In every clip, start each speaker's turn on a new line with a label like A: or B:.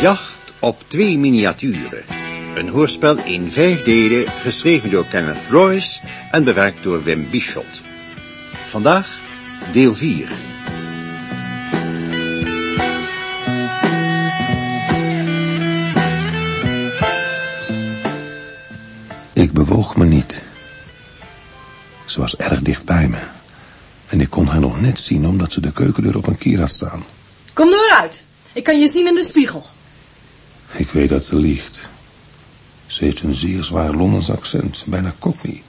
A: Jacht op twee miniaturen. Een hoorspel in vijf delen, geschreven door Kenneth Royce en bewerkt door Wim Bischot. Vandaag deel 4.
B: Ik bewoog me niet. Ze was erg dicht bij me. En ik kon haar nog net zien omdat ze de keukendeur op een kier had staan.
C: Kom er uit. Ik kan je zien in de spiegel.
B: Ik weet dat ze liegt. Ze heeft een zeer zwaar Londens accent, bijna cockney.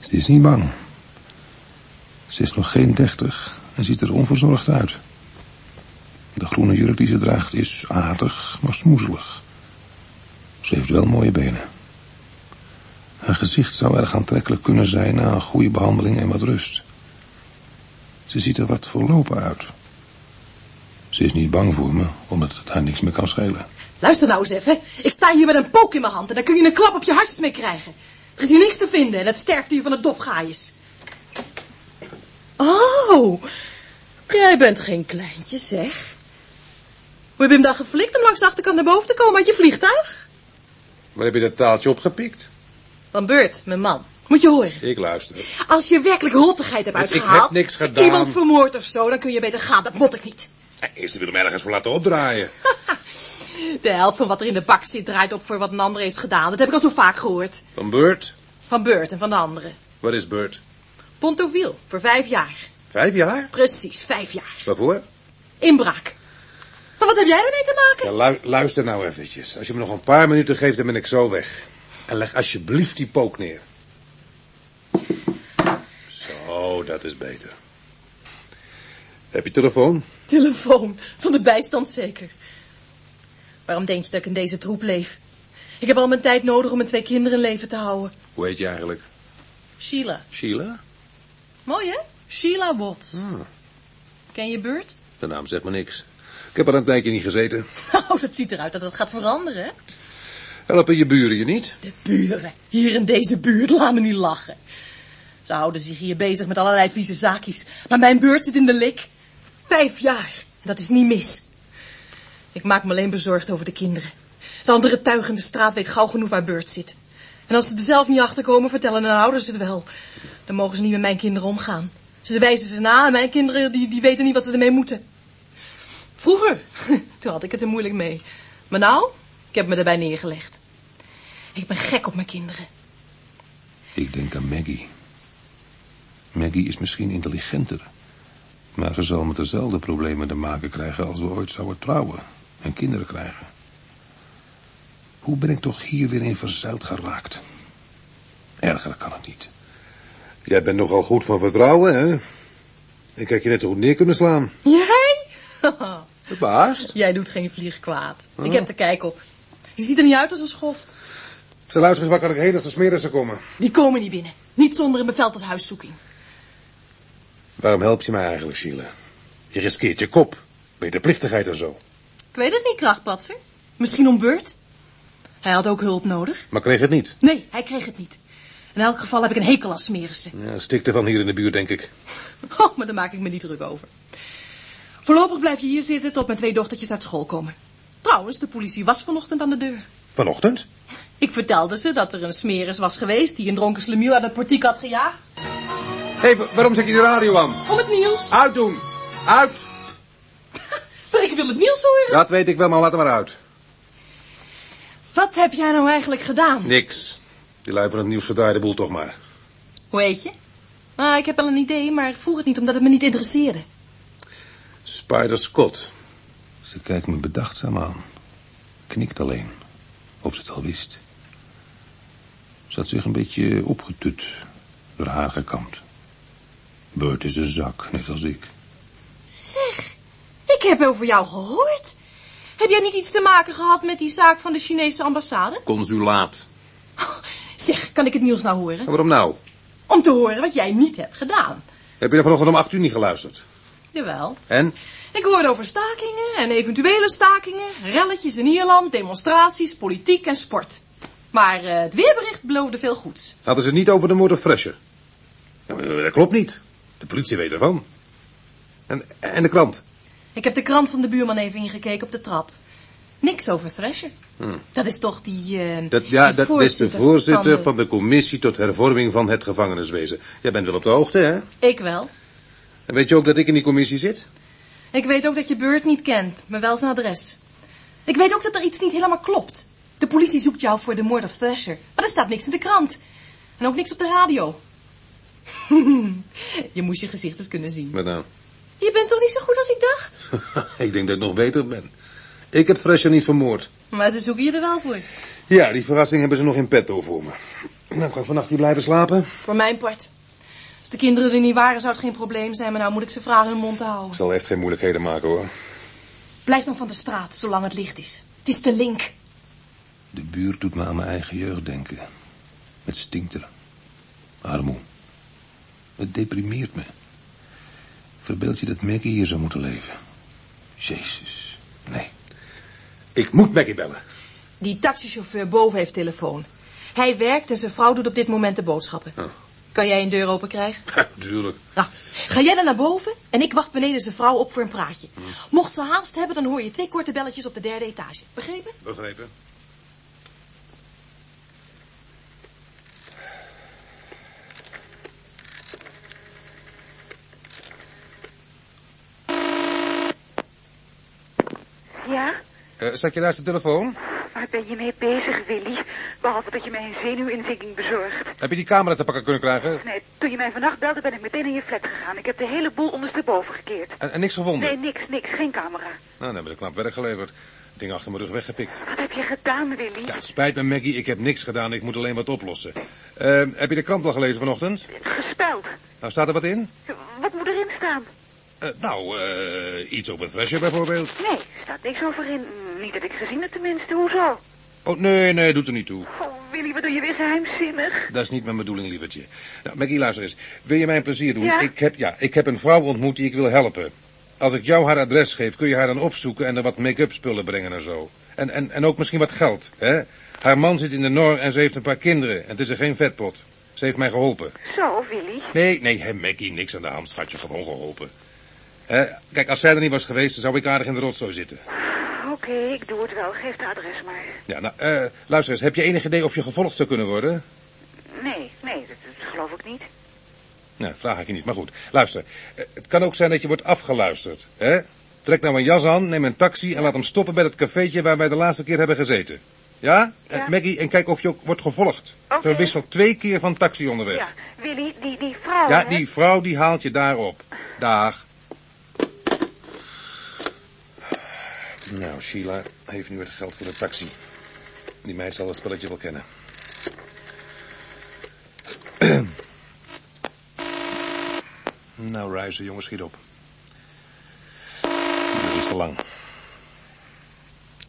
B: Ze is niet bang. Ze is nog geen dertig en ziet er onverzorgd uit. De groene jurk die ze draagt is aardig, maar smoezelig. Ze heeft wel mooie benen. Haar gezicht zou erg aantrekkelijk kunnen zijn na een goede behandeling en wat rust. Ze ziet er wat voorlopen uit. Ze is niet bang voor me, omdat het haar niks meer kan schelen.
C: Luister nou eens even. Ik sta hier met een pook in mijn hand en dan kun je een klap op je hartsmee krijgen. Er is hier niks te vinden en het sterft hier van het dofgaaiers. Oh, jij bent geen kleintje, zeg. Hoe heb je hem dan geflikt om langs de achterkant naar boven te komen uit je vliegtuig?
B: Waar heb je dat taaltje opgepikt?
C: Van Beurt, mijn man. Moet je horen.
B: Ik luister.
C: Als je werkelijk rottigheid hebt
B: Ik heb
C: uitgehaald...
B: niks gedaan.
C: Iemand vermoord of zo, dan kun je beter gaan. Dat mot ik niet.
B: Eerst wil hem ergens voor laten opdraaien.
C: De helft van wat er in de bak zit draait op voor wat een ander heeft gedaan. Dat heb ik al zo vaak gehoord.
B: Van Bert?
C: Van Beurt en van de anderen.
B: Wat is Bert?
C: Pontoville, voor vijf jaar.
B: Vijf jaar?
C: Precies, vijf jaar.
B: Waarvoor?
C: Inbraak. Maar wat heb jij ermee te maken?
B: Ja, lu- luister nou eventjes. Als je me nog een paar minuten geeft, dan ben ik zo weg. En leg alsjeblieft die pook neer. Zo, dat is beter. Heb je telefoon?
C: Telefoon, van de bijstand zeker. Waarom denk je dat ik in deze troep leef? Ik heb al mijn tijd nodig om mijn twee kinderen in leven te houden.
B: Hoe heet je eigenlijk?
C: Sheila.
B: Sheila?
C: Mooi hè? Sheila Watts.
B: Ah,
C: Ken je Beurt?
B: de naam zegt me niks. Ik heb al een tijdje niet gezeten.
C: Oh, dat ziet eruit dat het gaat veranderen, hè?
B: Helpen je buren je niet?
C: De buren. Hier in deze buurt, laat me niet lachen. Ze houden zich hier bezig met allerlei vieze zaakjes. Maar mijn beurt zit in de lik. Vijf jaar. Dat is niet mis. Ik maak me alleen bezorgd over de kinderen. De andere tuig in de straat weet gauw genoeg waar beurt zit. En als ze er zelf niet achter komen, vertellen hun ouders het wel. Dan mogen ze niet met mijn kinderen omgaan. Ze wijzen ze na en mijn kinderen die, die weten niet wat ze ermee moeten. Vroeger, toen had ik het er moeilijk mee. Maar nou, ik heb me erbij neergelegd. Ik ben gek op mijn kinderen.
B: Ik denk aan Maggie. Maggie is misschien intelligenter. Maar ze zal met dezelfde problemen te maken krijgen als we ooit zouden trouwen en kinderen krijgen. Hoe ben ik toch hier weer in verzeild geraakt? Erger kan het niet. Jij bent nogal goed van vertrouwen, hè? Ik had je net zo goed neer kunnen slaan.
C: Jij?
B: Verbaasd?
C: Jij doet geen vlieg kwaad. Ik heb er kijk op. Je ziet er niet uit als een schoft.
B: Ze luister eens, waar kan ik heen als de smerissen komen?
C: Die komen niet binnen. Niet zonder een bevel tot huiszoeking.
B: Waarom help je mij eigenlijk, Sheila? Je riskeert je kop. Medeplichtigheid en zo.
C: Ik weet het niet, krachtpatser. Misschien om beurt. Hij had ook hulp nodig.
B: Maar kreeg het niet.
C: Nee, hij kreeg het niet. In elk geval heb ik een hekel aan smerissen.
B: Ja, stikte van hier in de buurt, denk ik.
C: Oh, maar daar maak ik me niet druk over. Voorlopig blijf je hier zitten tot mijn twee dochtertjes uit school komen. Trouwens, de politie was vanochtend aan de deur.
B: Vanochtend?
C: Ik vertelde ze dat er een smeris was geweest die een dronken slemiel uit het portiek had gejaagd.
B: Hé, hey, waarom zet je de radio aan?
C: Om het nieuws.
B: Uitdoen! Uit!
C: Maar ik wil het nieuws horen.
B: Dat weet ik wel, maar laat hem maar uit.
C: Wat heb jij nou eigenlijk gedaan?
B: Niks. Die lui van het nieuws verdraaien de boel toch maar.
C: Hoe heet je? Ah, ik heb wel een idee, maar ik vroeg het niet omdat het me niet interesseerde.
B: Spider Scott. Ze kijkt me bedachtzaam aan. Knikt alleen. Of ze het al wist. Ze had zich een beetje opgetut. Door haar gekamd. Bert is een zak, net als ik.
C: Zeg, ik heb over jou gehoord. Heb jij niet iets te maken gehad met die zaak van de Chinese ambassade?
B: Consulaat.
C: Zeg, kan ik het nieuws nou horen?
B: En waarom nou?
C: Om te horen wat jij niet hebt gedaan.
B: Heb je er vanochtend om acht uur niet geluisterd?
C: Jawel.
B: En?
C: Ik hoorde over stakingen en eventuele stakingen, relletjes in Ierland, demonstraties, politiek en sport. Maar eh, het weerbericht beloofde veel goeds.
B: Hadden ze het niet over de moord op Fresher? Ja, dat klopt niet. De politie weet ervan. En, en de krant?
C: Ik heb de krant van de buurman even ingekeken op de trap. Niks over Thrasher. Dat is toch die... eh,
B: Dat, ja,
C: die
B: dat is de voorzitter
C: de-
B: van de commissie tot hervorming van het gevangeniswezen. Jij bent wel op de hoogte, hè?
C: Ik wel.
B: En weet je ook dat ik in die commissie zit?
C: Ik weet ook dat je Beurt niet kent, maar wel zijn adres. Ik weet ook dat er iets niet helemaal klopt. De politie zoekt jou voor de moord op Thrasher, maar er staat niks in de krant. En ook niks op de radio. je moest je gezicht eens kunnen zien.
B: Wat nou?
C: Je bent toch niet zo goed als ik dacht?
B: ik denk dat ik nog beter ben. Ik heb Thresher niet vermoord.
C: Maar ze zoeken je er wel voor.
B: Ja, die verrassing hebben ze nog in petto voor me. Nou, kan ik vannacht hier blijven slapen?
C: Voor mijn part. Als de kinderen er niet waren, zou het geen probleem zijn, maar nou moet ik ze vragen hun mond te
B: Ik
C: houden.
B: zal echt geen moeilijkheden maken, hoor.
C: Blijf dan van de straat, zolang het licht is. Het is de link.
B: De buurt doet me aan mijn eigen jeugd denken. Het stinkt er. Armoe. Het deprimeert me. Verbeeld je dat Maggie hier zou moeten leven? Jezus, nee. Ik moet Maggie bellen.
C: Die taxichauffeur boven heeft telefoon. Hij werkt en zijn vrouw doet op dit moment de boodschappen.
B: Oh.
C: Kan jij een deur open krijgen?
B: Tuurlijk.
C: Nou, ga jij dan naar boven en ik wacht beneden zijn vrouw op voor een praatje. Mocht ze haast hebben, dan hoor je twee korte belletjes op de derde etage. Begrepen?
B: Begrepen.
D: Ja?
B: Uh, zat je naast de telefoon?
D: Waar ben je mee bezig, Willy? Behalve dat je mij een zenuwinzinking bezorgt.
B: Heb je die camera te pakken kunnen krijgen?
D: Nee, toen je mij vannacht belde ben ik meteen in je flat gegaan. Ik heb de hele boel ondersteboven gekeerd.
B: En, en niks gevonden?
D: Nee, niks, niks. Geen camera.
B: Nou, dan hebben ze knap werk geleverd. Ding achter mijn rug weggepikt.
D: Wat heb je gedaan, Willy?
B: Ja, spijt me, Maggie. Ik heb niks gedaan. Ik moet alleen wat oplossen. Uh, heb je de krant al gelezen vanochtend?
D: Gespeld.
B: Nou, staat er wat in?
D: Wat moet erin staan?
B: Uh, nou, uh, iets over Thrasher bijvoorbeeld.
D: Nee, er staat niks over in. Niet dat ik gezien heb tenminste. Hoezo?
B: Oh, nee, nee, doet er niet toe.
D: Oh, Willy, wat doe je weer geheimzinnig?
B: Dat is niet mijn bedoeling, lievertje. Nou, Maggie, luister eens. Wil je mij een plezier doen?
D: Ja?
B: Ik heb, ja, ik heb een vrouw ontmoet die ik wil helpen. Als ik jou haar adres geef, kun je haar dan opzoeken en er wat make-up spullen brengen en zo. En, en, en ook misschien wat geld, hè? Haar man zit in de Nor en ze heeft een paar kinderen. En het is er geen vetpot. Ze heeft mij geholpen.
D: Zo, Willy.
B: Nee, nee, hè, Maggie, niks aan de hand, schatje, gewoon geholpen. Hè, kijk, als zij er niet was geweest, dan zou ik aardig in de rotzooi zitten.
D: Oké, ik doe het wel. Geef de adres maar.
B: Ja, nou, eh, luister eens, heb je enig idee of je gevolgd zou kunnen worden?
D: Nee, nee, dat, dat geloof ik niet.
B: Nou, vraag ik je niet, maar goed. Luister, eh, het kan ook zijn dat je wordt afgeluisterd, hè? Trek nou een jas aan, neem een taxi en laat hem stoppen bij het cafeetje waar wij de laatste keer hebben gezeten. Ja?
D: Ja.
B: Eh, Maggie, en kijk of je ook wordt gevolgd.
D: Oké.
B: Verwissel twee keer van taxi onderweg.
D: Ja, Willy, die, die vrouw,
B: Ja,
D: hè?
B: die vrouw die haalt je daarop. Dag. Nou, Sheila heeft nu het geld voor de taxi. Die meid zal het spelletje wel kennen. nou, ruizen, jongens, schiet op. Is te lang.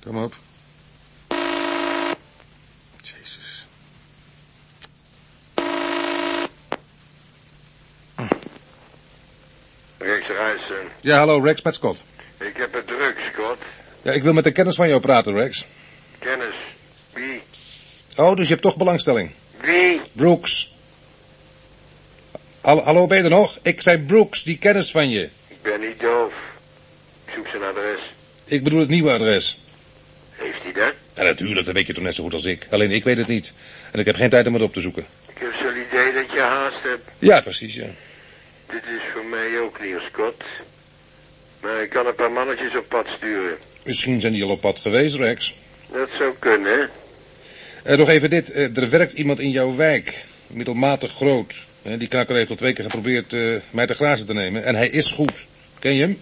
B: Kom op. Jezus.
E: Rex Ruijsen.
B: Ja, hallo, Rex met Scott.
E: Ik heb het druk, Scott.
B: Ja, ik wil met de kennis van jou praten, Rex.
E: Kennis. Wie?
B: Oh, dus je hebt toch belangstelling.
E: Wie?
B: Brooks. Hallo, hallo, ben je er nog? Ik zei Brooks, die kennis van je.
E: Ik ben niet doof. Ik zoek zijn adres.
B: Ik bedoel het nieuwe adres.
E: Heeft hij dat?
B: Ja, natuurlijk, dat weet je toch net zo goed als ik. Alleen ik weet het niet. En ik heb geen tijd om het op te zoeken.
E: Ik heb zo'n idee dat je haast hebt.
B: Ja, precies, ja.
E: Dit is voor mij ook nieuw, Scott. Maar ik kan een paar mannetjes op pad sturen.
B: Misschien zijn die al op pad geweest, Rex.
E: Dat zou kunnen?
B: Eh, nog even dit. eh, er werkt iemand in jouw wijk. Middelmatig groot. Eh, die knakker heeft al twee keer geprobeerd mij te glazen te nemen. En hij is goed. Ken je hem?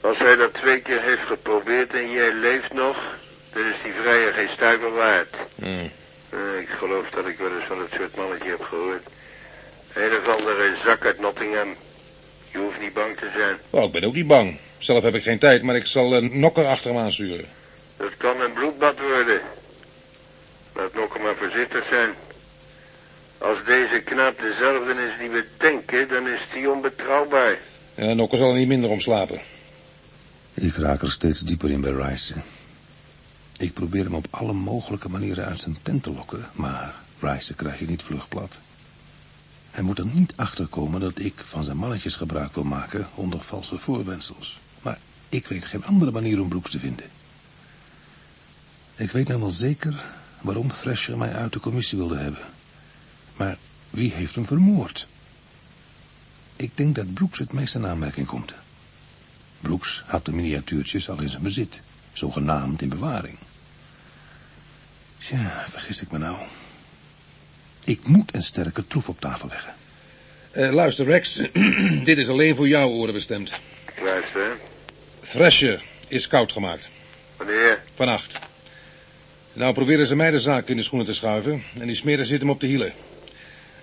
E: Als hij dat twee keer heeft geprobeerd en jij leeft nog, dan is die vrijer geen stuiver waard.
B: Hmm.
E: Ik geloof dat ik wel eens van het soort mannetje heb gehoord. Een of andere zak uit Nottingham. Je hoeft niet bang te zijn.
B: Oh, ik ben ook niet bang. Zelf heb ik geen tijd, maar ik zal een nokker achter hem aansturen.
E: Dat kan een bloedbad worden. Laat Nokker maar voorzichtig zijn. Als deze knaap dezelfde is die we denken, dan is die onbetrouwbaar.
B: Ja, nokker zal er niet minder om slapen.
F: Ik raak er steeds dieper in bij Rice. Ik probeer hem op alle mogelijke manieren uit zijn tent te lokken, maar Rice krijg je niet vlug plat. Hij moet er niet achter komen dat ik van zijn mannetjes gebruik wil maken onder valse voorwendsels. Maar ik weet geen andere manier om Brooks te vinden.
G: Ik weet nou wel zeker waarom Thrasher mij uit de commissie wilde hebben. Maar wie heeft hem vermoord? Ik denk dat Brooks het meest in aanmerking komt. Brooks had de miniatuurtjes al in zijn bezit, zogenaamd in bewaring. Tja, vergis ik me nou. Ik moet een sterke troef op tafel leggen.
B: Uh, luister, Rex. Dit is alleen voor jouw oren bestemd.
E: Luister.
B: Thrasher is koud gemaakt.
E: Wanneer?
B: Vannacht. Nou proberen ze mij de zaak in de schoenen te schuiven. En die smeren zitten hem op de hielen.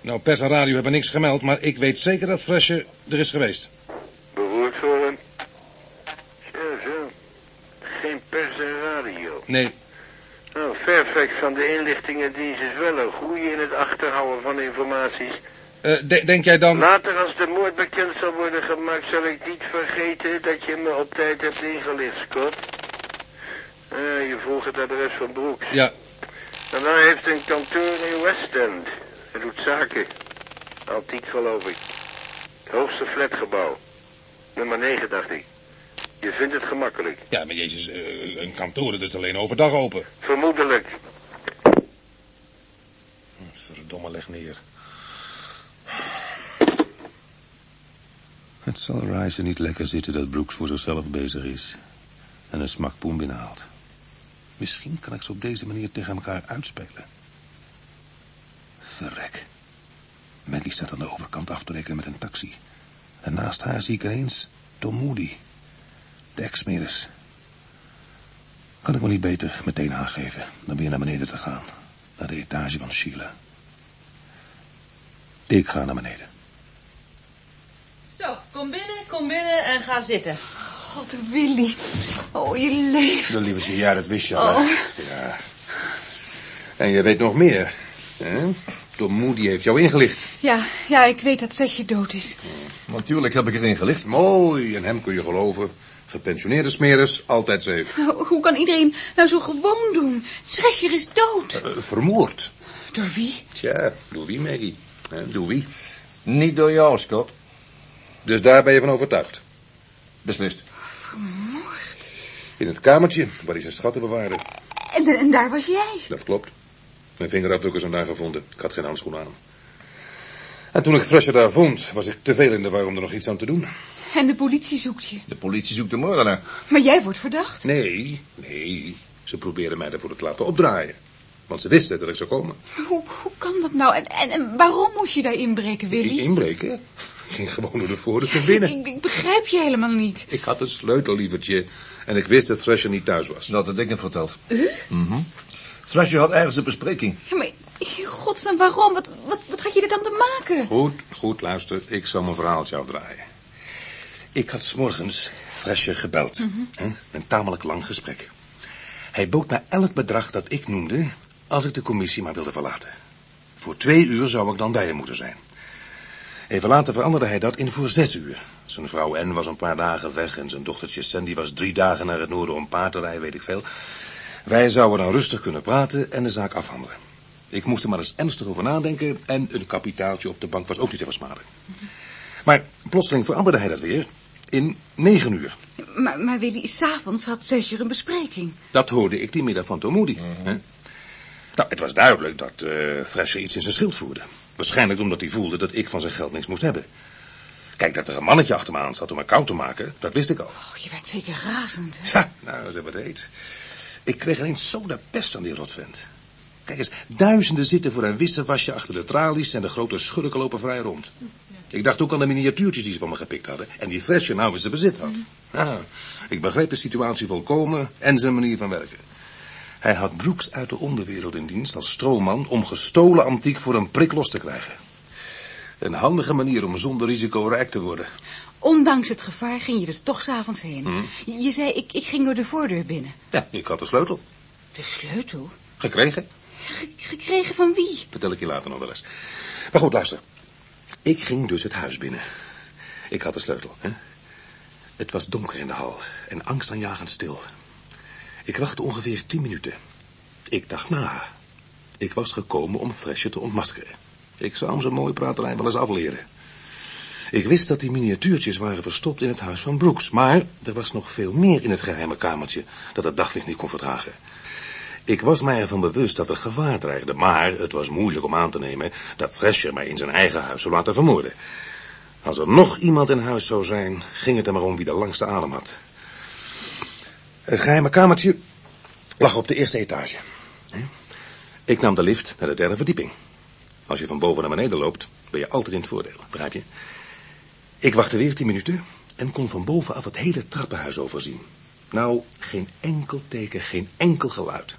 B: Nou, pers en radio hebben niks gemeld, maar ik weet zeker dat Thrasher er is geweest.
E: Beroerd voor hem? Zo, zo. Geen pers en radio.
B: Nee,
E: Fairfax van de inlichtingendienst is wel een goeie in het achterhouden van informaties.
B: Eh, de- denk jij dan...
E: Later als de moord bekend zal worden gemaakt, zal ik niet vergeten dat je me op tijd hebt ingelicht, Scott. Eh, je vroeg het adres van Brooks.
B: Ja,
E: hij heeft een kantoor in West End. Hij doet zaken. Antiek geloof ik. Het hoogste flatgebouw. Nummer 9, dacht ik. Je vindt het gemakkelijk.
B: ja, maar jezus, eh, een kantoor dat is alleen overdag open.
E: Vermoedelijk.
B: Verdomme, leg neer.
G: Het zal Rice niet lekker zitten dat Brooks voor zichzelf bezig is. En een smakpoen binnenhaalt. Misschien kan ik ze op deze manier tegen elkaar uitspelen. Verrek. Maggie staat aan de overkant af te rekenen met een taxi. En naast haar zie ik ineens Tom Moody. De ex-smeris. Kan ik me niet beter meteen aangeven dan weer naar beneden te gaan. Naar de etage van Sheila. Ik ga naar beneden.
C: Zo, kom binnen, kom binnen en ga zitten.
H: God, Willy. Oh, je leeft.
B: De lieve ja, dat wist je al.
H: Oh.
B: hè? Ja. En je weet nog meer. Hè? Tom Moody heeft jou ingelicht.
H: Ja, ja, ik weet dat Tresje dood is.
B: Natuurlijk heb ik erin gelicht. Mooi, en hem kun je geloven. Gepensioneerde smeres, altijd safe.
H: Nou, Hoe kan iedereen nou zo gewoon doen? Tresje is dood.
B: Eh, vermoord.
H: Door wie?
B: Tja, door wie, Maggie? Door wie?
I: Niet door jou, Scott.
B: Dus daar ben je van overtuigd.
I: Beslist.
H: Vermoord.
B: In het kamertje waar hij zijn schatten bewaarde.
H: En, en daar was jij.
B: Dat klopt. Mijn vingerafdrukken zijn daar gevonden. Ik had geen handschoenen aan. En toen ik Thrasher daar vond, was ik te veel in de war om er nog iets aan te doen.
H: En de politie zoekt je.
I: De politie zoekt de moordenaar.
H: Maar jij wordt verdacht.
B: Nee, nee. Ze probeerden mij ervoor te laten opdraaien. Want ze wisten dat ik zou komen.
H: Hoe, hoe kan dat nou? En, en, en waarom moest je daar inbreken,
B: Ik
H: Willy?
B: inbreken? Ik ging gewoon door de voordeur naar binnen.
H: Ik, ik begrijp je helemaal niet.
B: Ik had een sleutel, lievertje. En ik wist dat Thrasher niet thuis was.
I: Dat had ik net verteld. Mhm. Thrasher had ergens een bespreking.
H: Ja, maar in godsnaam, waarom? Wat, wat, wat had je er dan te maken?
B: Goed, goed, luister. Ik zal mijn verhaaltje afdraaien. Ik had 's morgens Thrasher gebeld. hè, Een tamelijk lang gesprek. Hij bood mij elk bedrag dat ik noemde... als ik de commissie maar wilde verlaten. Voor twee uur zou ik dan bij hem moeten zijn. Even later veranderde hij dat in voor zes uur. Zijn vrouw Anne was een paar dagen weg... en zijn dochtertje Sandy was drie dagen naar het noorden om paard te rijden, weet ik veel. Wij zouden dan rustig kunnen praten en de zaak afhandelen. Ik moest er maar eens ernstig over nadenken... en een kapitaaltje op de bank was ook niet te versmaden. Maar plotseling veranderde hij dat weer in negen uur.
H: Maar, maar Willy, s'avonds had Tresje een bespreking.
B: Dat hoorde ik die middag van Tom Moody. hè. Nou, het was duidelijk dat eh Thrasher iets in zijn schild voerde. Waarschijnlijk omdat hij voelde dat ik van zijn geld niks moest hebben. Kijk, dat er een mannetje achter me aan zat om me koud te maken, dat wist ik al.
H: Oh, je werd zeker razend, hè?
B: Ja, nou, dat wat heet. Ik kreeg ineens zo de pest aan die rotvent. Kijk eens, duizenden zitten voor een wisselwasje achter de tralies en de grote schurken lopen vrij rond. Ik dacht ook aan de miniatuurtjes die ze van me gepikt hadden en die Thrasher nou in zijn bezit had. Ah, ik begreep de situatie volkomen en zijn manier van werken. Hij had Brooks uit de onderwereld in dienst als stroomman om gestolen antiek voor een prik los te krijgen. Een handige manier om zonder risico rijk te worden.
H: Ondanks het gevaar ging je er toch s'avonds heen. Je, je zei, ik, ik ging door de voordeur binnen.
B: Ja, ik had de sleutel.
H: De sleutel?
B: Gekregen.
H: Ge- gekregen van wie?
B: Vertel ik je later nog wel eens. Maar goed, luister. Ik ging dus het huis binnen. Ik had de sleutel, hè. Het was donker in de hal en angstaanjagend stil. Ik wachtte ongeveer tien minuten. Ik dacht na. Ik was gekomen om Thrasher te ontmaskeren. Ik zou hem zo'n mooie praterij wel eens afleren. Ik wist dat die miniatuurtjes waren verstopt in het huis van Brooks. Maar er was nog veel meer in het geheime kamertje dat het daglicht niet kon verdragen. Ik was mij ervan bewust dat er gevaar dreigde, maar het was moeilijk om aan te nemen dat Thrasher mij in zijn eigen huis zou laten vermoorden. Als er nog iemand in huis zou zijn, ging het er maar om wie de langste adem had. Het geheime kamertje lag op de eerste etage. Ik nam de lift naar de derde verdieping. Als je van boven naar beneden loopt, ben je altijd in het voordeel, begrijp je? Ik wachtte weer tien minuten en kon van bovenaf het hele trappenhuis overzien. Nou, geen enkel teken, geen enkel geluid.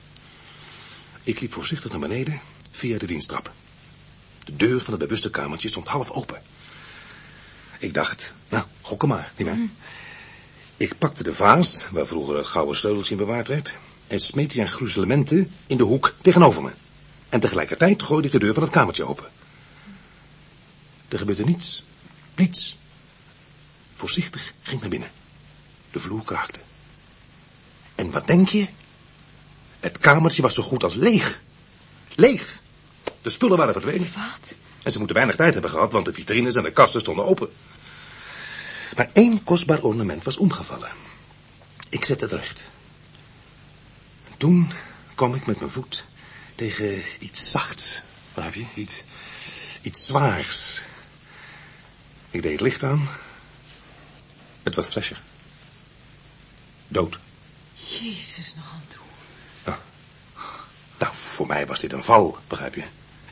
B: Ik liep voorzichtig naar beneden via de diensttrap. De deur van het bewuste kamertje stond half open. Ik dacht, nou, gokken maar, nietwaar? Mm. Ik pakte de vaas, waar vroeger het gouden sleuteltje in bewaard werd, en smeet die aan gruzelementen in de hoek tegenover me. En tegelijkertijd gooide ik de deur van het kamertje open. Er gebeurde niets. Niets. Voorzichtig ging ik naar binnen. De vloer kraakte. En wat denk je? Het kamertje was zo goed als leeg. Leeg. De spullen waren verdwenen.
H: Wat?
B: En ze moeten weinig tijd hebben gehad, want de vitrines en de kasten stonden open. Maar één kostbaar ornament was omgevallen. Ik zette het recht. En toen kwam ik met mijn voet tegen iets zachts. Begrijp je? Iets, iets zwaars. Ik deed het licht aan. Het was Thrasher. Dood.
H: Jezus, nog aan toe.
B: Nou, voor mij was dit een val, begrijp je?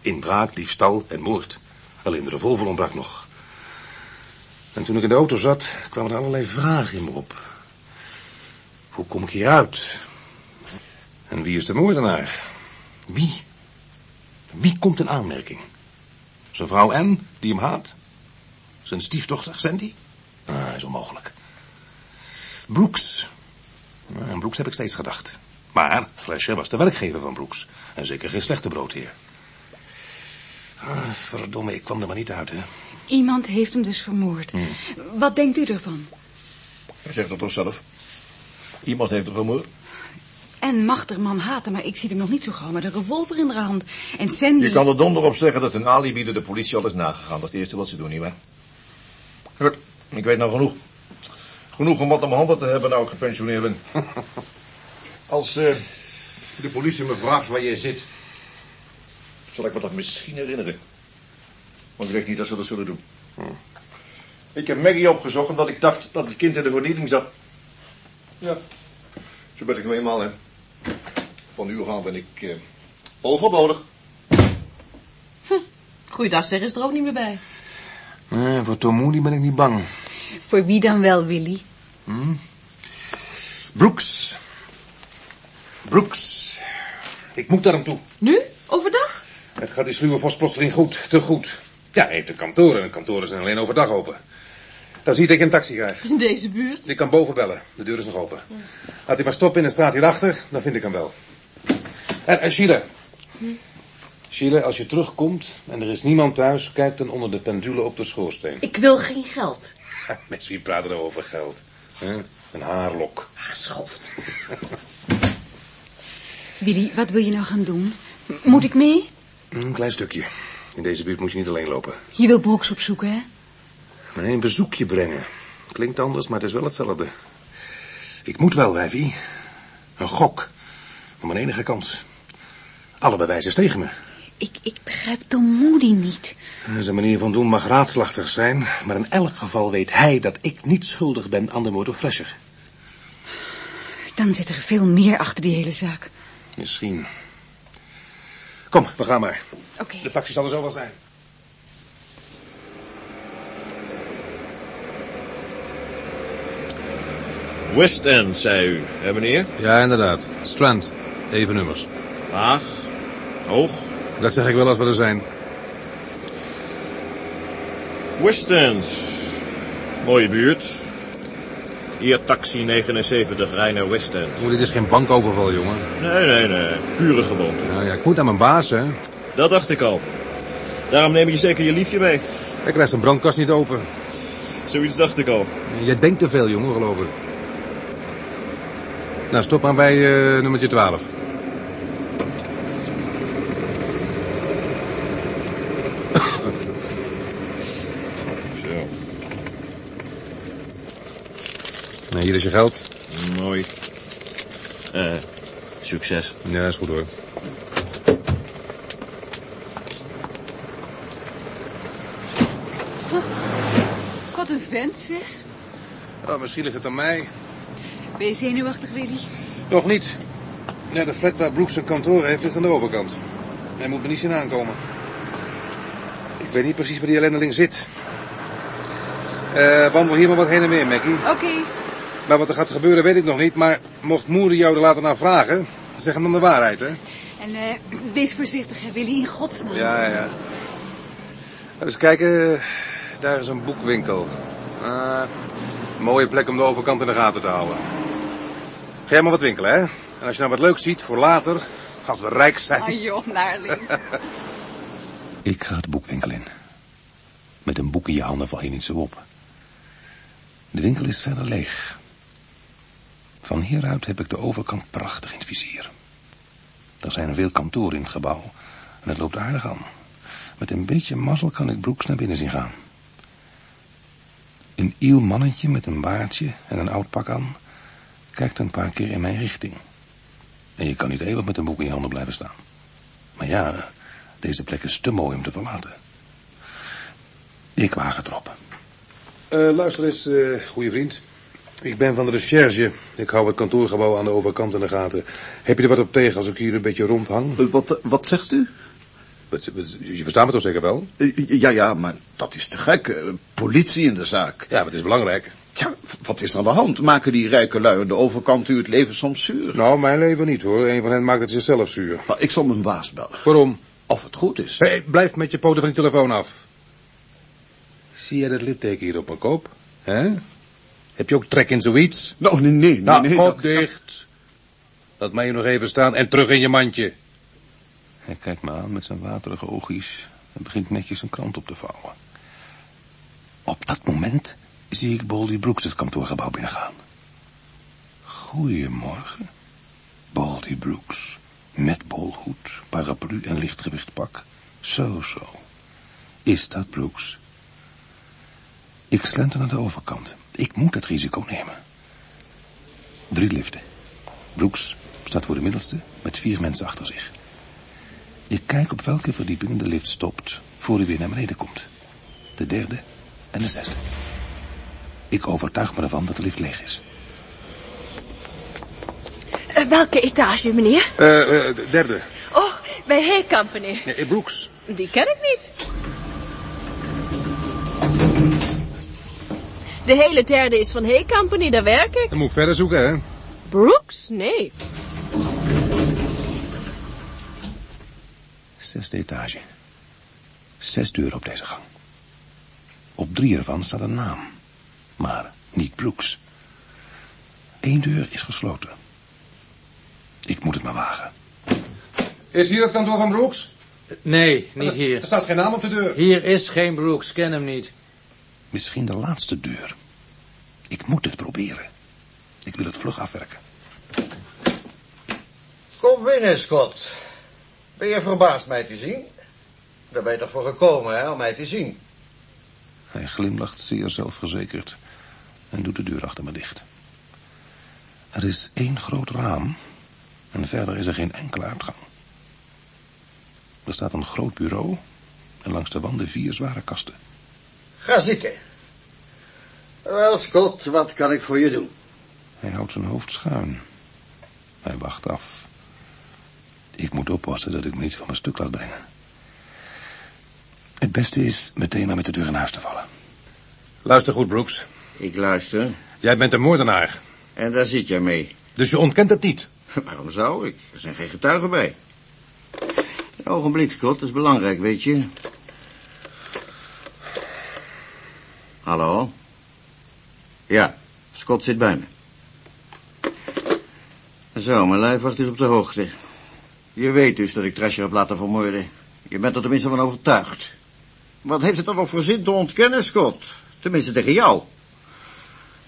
B: Inbraak, diefstal en moord. Alleen de revolver ontbrak nog. En toen ik in de auto zat, kwamen er allerlei vragen in me op. Hoe kom ik hieruit? En wie is de moordenaar? Wie? Wie komt in aanmerking? Zijn vrouw Anne, die hem haat? Zijn stiefdochter Sandy? Ah, is onmogelijk. Brooks. Aan ah, Brooks heb ik steeds gedacht. Maar Fletcher was de werkgever van Brooks. En zeker geen slechte broodheer. Ah, verdomme, ik kwam er maar niet uit, hè.
H: Iemand heeft hem dus vermoord. Hmm. Wat denkt u ervan?
I: Hij zegt het toch zelf. Iemand heeft hem vermoord.
H: En mag de man haten, maar ik zie hem nog niet zo gauw met een revolver in de hand. En Sandy...
I: Je kan er donder op zeggen dat een alibi door de politie al is nagegaan. Dat is het eerste wat ze doen, nietwaar? Goed, ik weet nou genoeg. Genoeg om wat om handen te hebben nou ik gepensioneerd ben. Als uh, de politie me vraagt waar jij zit, zal ik me dat misschien herinneren. Want ik weet niet dat ze dat zullen doen. Hm. Ik heb Maggie opgezocht omdat ik dacht dat het kind in de vernieling zat. Ja, zo ben ik nu eenmaal, hè. Van nu aan ben ik uh, overbodig.
C: Hm. Goeiedag, zeg is er ook niet meer bij.
B: Nee, voor Tom Moody ben ik niet bang.
H: Voor wie dan wel, Willy?
B: Hm? Brooks. Brooks. Ik moet daar hem toe.
C: Nu? Overdag?
B: Het gaat die sluwe vos plotseling goed. Te goed. Ja, hij heeft een kantoor en de kantoren zijn alleen overdag open. Dan zie ik een taxi graag.
C: In deze buurt?
B: Ik kan boven bellen. De deur is nog open. Laat hij maar stoppen in de straat hierachter, dan vind ik hem wel. En, en Sheila. Hm? Sheila, als je terugkomt en er is niemand thuis, kijk dan onder de pendule op de schoorsteen.
C: Ik wil geen geld.
B: Met wie praten er over geld? Een haarlok.
C: Schoft.
H: Willy, wat wil je nou gaan doen? Moet ik mee?
B: Een klein stukje. In deze buurt moet je niet alleen lopen.
H: Je wil Brooks opzoeken, hè?
B: Nee, een bezoekje brengen. Klinkt anders, maar het is wel hetzelfde. Ik moet wel, wijfie. Een gok. Om mijn enige kans. Alle bewijzen tegen me.
H: Ik, ik begrijp Tom Moody niet.
B: Zijn manier van doen mag raadslachtig zijn, maar in elk geval weet hij dat ik niet schuldig ben aan de moord op Fresher.
H: Dan zit er veel meer achter die hele zaak.
B: Misschien. Kom, we gaan maar.
H: Oké.
B: De taxi zal er zo wel zijn.
J: West End, zei u, hè meneer?
K: Ja, inderdaad. Strand. Even nummers.
J: Laag. Hoog.
K: Dat zeg ik wel als we er zijn.
J: West End. Mooie buurt. Hier taxi 79, rij naar West End.
K: Oh, dit is geen bankoverval, jongen.
J: Nee, nee, nee. Pure gewoonte.
K: Nou ja, ik moet naar mijn baas, hè.
J: Dat dacht ik al. Daarom neem je zeker je liefje mee.
K: Ik krijg zijn brandkast niet open.
J: Zoiets dacht ik al.
K: Jij denkt te veel, jongen, geloof ik. Nou, stop maar bij uh, nummertje 12. Nou, hier is je geld.
J: Mooi. Eh, Succes.
F: Ja, is goed hoor.
H: Wat een vent, zeg.
F: Oh, misschien ligt het aan mij.
H: Ben je zenuwachtig, Willy?
F: Nog niet. Ja, de flat waar Brooks zijn kantoor heeft ligt aan de overkant. Hij moet me niet zien aankomen. Ik weet niet precies waar die ellendeling zit. Eh wandel hier maar wat heen en weer, Mackie.
H: Oké.
F: Maar wat er gaat gebeuren weet ik nog niet. Maar mocht moeder jou er later naar vragen, zeg hem dan de waarheid, hè?
H: En eh, wees voorzichtig, hè, Willy, in godsnaam.
F: Ja, ja. Eens kijken. Daar is een boekwinkel. Ah, een mooie plek om de overkant in de gaten te houden. Ga jij maar wat winkelen, hè? En als je nou wat leuks ziet voor later, als we rijk zijn.
H: Ah, joh, naarling.
B: Ik ga het boekwinkel in. Met een boek in je handen val je niet zo op. De winkel is verder leeg. Van hieruit heb ik de overkant prachtig in het vizier. Er zijn veel kantoren in het gebouw en het loopt aardig aan. Met een beetje mazzel kan ik Brooks naar binnen zien gaan. Een iel mannetje met een baardje en een oud pak aan kijkt een paar keer in mijn richting. En je kan niet eeuwig met een boek in je handen blijven staan. Maar ja, deze plek is te mooi om te verlaten. Ik waag het erop.
F: Eh, luister eens, eh goede vriend. Ik ben van de recherche. Ik hou het kantoorgebouw aan de overkant in de gaten. Heb je er wat op tegen als ik hier een beetje rondhang?
L: Eh, Wat, wat zegt u?
F: Je verstaat me toch zeker wel?
L: Eh, Ja, ja, maar dat is te gek. Eh, Politie in de zaak.
F: Ja, maar het is belangrijk.
L: Ja, wat is er aan de hand? Maken die rijke lui aan de overkant u het leven soms zuur?
F: Nou, mijn leven niet hoor. Een van hen maakt het zichzelf zuur.
L: Maar ik zal mijn baas bellen.
F: Waarom?
L: Of het goed is.
F: Hey, blijf met je poten van die telefoon af. Zie je dat litteken hier op mijn kop? Hè? Heb je ook trek in zoiets?
L: Nou, nee, nee, nee.
F: Nou,
L: nee,
F: kop
L: dat-
F: dicht. Laat mij hier nog even staan en terug in je mandje.
B: Hij kijkt me aan met zijn waterige oogjes en begint netjes een krant op te vouwen. Op dat moment zie ik Baldy Brooks het kantoorgebouw binnengaan. Goedemorgen. Baldy Brooks. Met bolhoed, paraplu en lichtgewicht pak. Zo, zo. Is dat Brooks? Ik slenter naar de overkant. Ik moet het risico nemen. Drie liften. Brooks staat voor de middelste met vier mensen achter zich. Ik kijk op welke verdieping de lift stopt voor hij weer naar beneden komt. De derde en de zesde. Ik overtuig me ervan dat de lift leeg is.
M: Eh, welke etage, meneer?
F: Eh, eh, de derde.
M: Oh, bij Hay Company.
F: Nee, Brooks.
M: Die ken ik niet. De hele derde is van Hay Company, daar werk ik.
F: Dan moet ik verder zoeken, hè?
M: Brooks? Nee.
B: Zesde etage. Zes deuren op deze gang. Op drie ervan staat een naam. Maar niet Brooks. Eén deur is gesloten. Ik moet het maar wagen.
F: Is hier het kantoor van Brooks?
N: Nee, niet
F: Er
N: hier.
F: staat geen naam op de deur.
N: Hier is geen Brooks, ken hem niet.
B: Misschien de laatste deur. Ik moet het proberen. Ik wil het vlug afwerken.
O: Kom binnen, Scott. Ben je verbaasd mij te zien? Daar ben je toch voor gekomen, hè, om mij te zien?
B: Hij glimlacht zeer zelfverzekerd en doet de deur achter me dicht. Er is één groot raam en verder is er geen enkele uitgang. Er staat een groot bureau en langs de wanden vier zware kasten.
O: Ga zitten. Wel, Scott, wat kan ik voor je doen?
B: Hij houdt zijn hoofd schuin. Hij wacht af. Ik moet oppassen dat ik me niet van mijn stuk laat brengen. Het beste is meteen maar met de deur in huis te vallen.
F: Luister goed, Brooks.
O: Ik luister.
F: Jij bent een moordenaar.
O: En daar zit jij mee.
F: Dus je ontkent het niet.
O: Waarom zou ik? Er zijn geen getuigen bij. Een ogenblik, Scott, dat is belangrijk, weet je. Hallo? Ja, Scott zit bij me. Zo, mijn lijfwacht is op de hoogte. Je weet dus dat ik Trasher heb laten vermoorden. Je bent er tenminste van overtuigd. Wat heeft het dan nog voor zin te ontkennen, Scott? Tenminste tegen jou.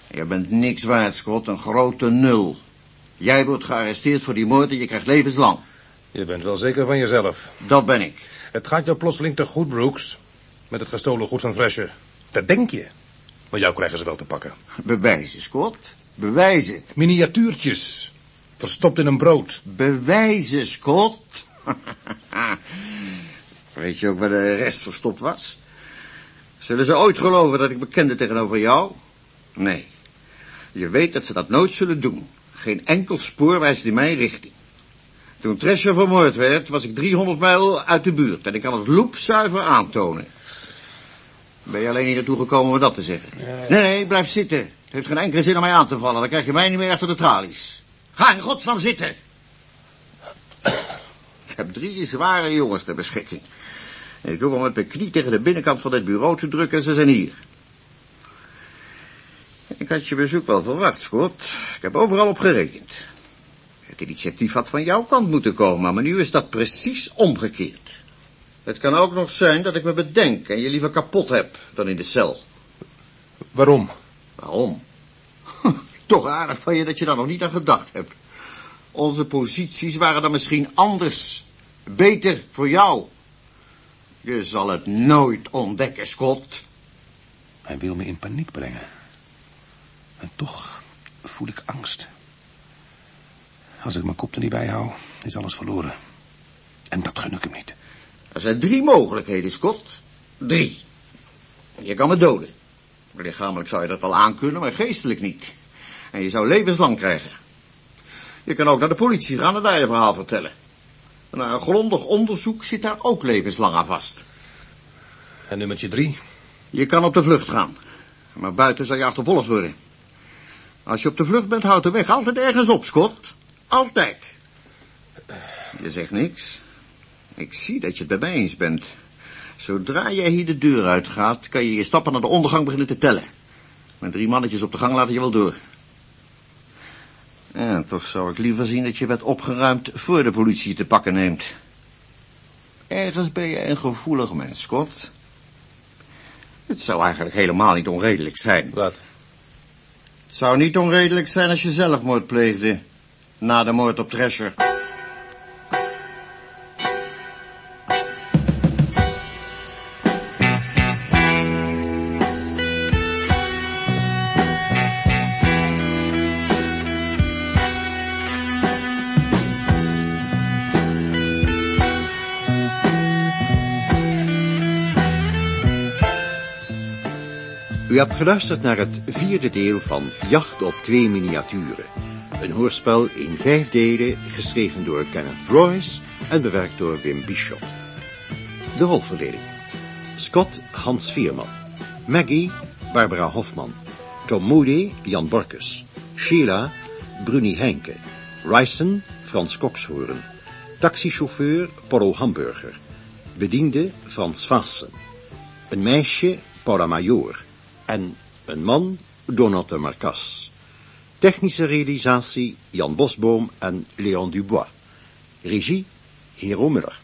O: Je bent niks waard, Scott, een grote nul. Jij wordt gearresteerd voor die moord en je krijgt levenslang.
F: Je bent wel zeker van jezelf.
O: Dat ben ik.
F: Het gaat jou plotseling te goed, Brooks. Met het gestolen goed van Thrasher. Dat denk je. Maar jou krijgen ze wel te pakken.
O: Bewijzen, Scott. Bewijzen.
F: Miniatuurtjes.
B: Verstopt in een brood.
O: Bewijzen, Scott. Weet je ook waar de rest verstopt was? Zullen ze ooit geloven dat ik bekende tegenover jou? Nee. Je weet dat ze dat nooit zullen doen. Geen enkel spoor wijst in mijn richting. Toen Trescher vermoord werd, was ik 300 mijl uit de buurt en ik kan het loepzuiver aantonen. Ben je alleen niet naartoe gekomen om dat te zeggen? Nee, nee, blijf zitten. Het heeft geen enkele zin om mij aan te vallen. Dan krijg je mij niet meer achter de tralies. Ga in godsnaam zitten. Ik heb drie zware jongens ter beschikking. Ik hoef om met mijn knie tegen de binnenkant van dit bureau te drukken en ze zijn hier. Ik had je bezoek wel verwacht, Scott. Ik heb overal op gerekend. Het initiatief had van jouw kant moeten komen, maar nu is dat precies omgekeerd. Het kan ook nog zijn dat ik me bedenk en je liever kapot heb dan in de cel.
B: Waarom?
O: Waarom? Toch aardig van je dat je daar nog niet aan gedacht hebt. Onze posities waren dan misschien anders. Beter voor jou. Je zal het nooit ontdekken, Scott.
B: Hij wil me in paniek brengen. En toch voel ik angst. Als ik mijn kop er niet bij hou, is alles verloren. En dat gun ik hem niet.
O: Er zijn drie mogelijkheden, Scott. Drie. Je kan me doden. Lichamelijk zou je dat wel aankunnen, maar geestelijk niet. En je zou levenslang krijgen. Je kan ook naar de politie gaan en daar je verhaal vertellen. Na een grondig onderzoek zit daar ook levenslang aan vast.
B: En nummertje drie?
O: Je kan op de vlucht gaan. Maar buiten zal je achtervolgd worden. Als je op de vlucht bent, houdt de weg altijd ergens op, Scott. Altijd. Je zegt niks. Ik zie dat je het bij mij eens bent. Zodra jij hier de deur uitgaat, kan je je stappen naar de ondergang beginnen te tellen. Met drie mannetjes op de gang laten je wel door. Ja, toch zou ik liever zien dat je werd opgeruimd voor de politie te pakken neemt. Ergens ben je een gevoelig mens, Scott. Het zou eigenlijk helemaal niet onredelijk zijn.
B: Wat?
O: Het zou niet onredelijk zijn als je zelfmoord pleegde. Na de moord op Thrasher.
A: U hebt geluisterd naar het vierde deel van Jacht op twee miniaturen. Een hoorspel in vijf delen, geschreven door Kenneth Royce en bewerkt door Wim Bischot. De rolverdeling. Scott Hans Vierman. Maggie Barbara Hofman. Tom Moody Jan Borkus. Sheila Bruni Henke. Ryson Frans Kokshoorn. Taxichauffeur Porro Hamburger. Bediende Frans Vaassen. Een meisje Paula Major. En een man Donat Marcas. Technische realisatie Jan Bosboom en Leon Dubois. Regie Hero Muller.